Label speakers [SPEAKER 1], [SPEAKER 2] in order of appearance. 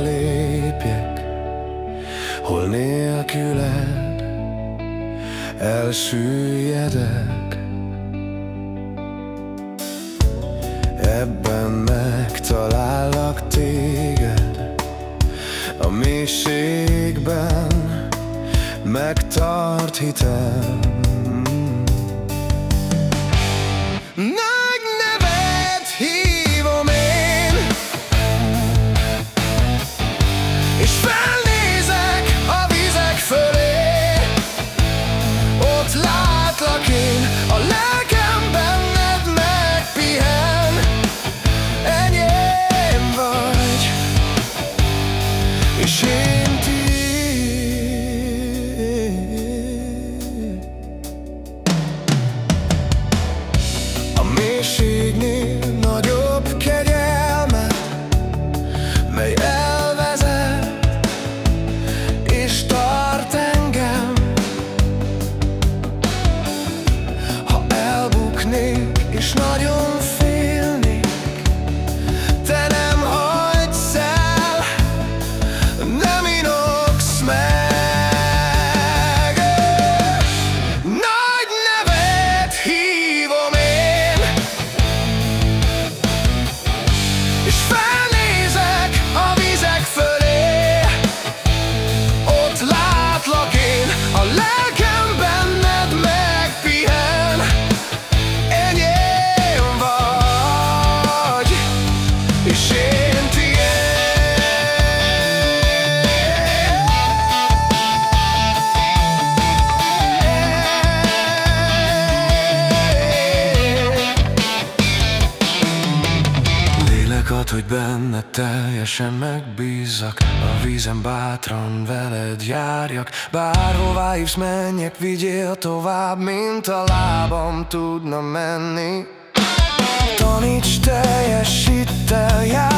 [SPEAKER 1] lépjek, hol nélküled elsüllyedek. Ebben megtalállak téged, a mélységben megtart hitem.
[SPEAKER 2] Ad, hogy benned teljesen megbízzak A vízen bátran veled járjak. Bárhová hívsz menjek, vigyél tovább Mint a lábam tudna menni. Taníts teljes hittel járni Jelenléted